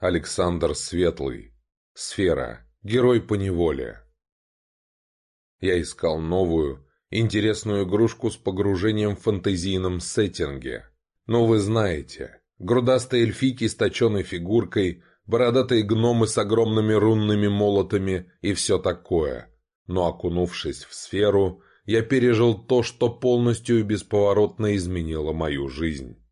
Александр Светлый. Сфера. Герой по неволе. Я искал новую, интересную игрушку с погружением в фантазийном сеттинге. Но вы знаете, грудастые эльфики с точенной фигуркой, бородатые гномы с огромными рунными молотами и все такое. Но окунувшись в сферу, я пережил то, что полностью и бесповоротно изменило мою жизнь.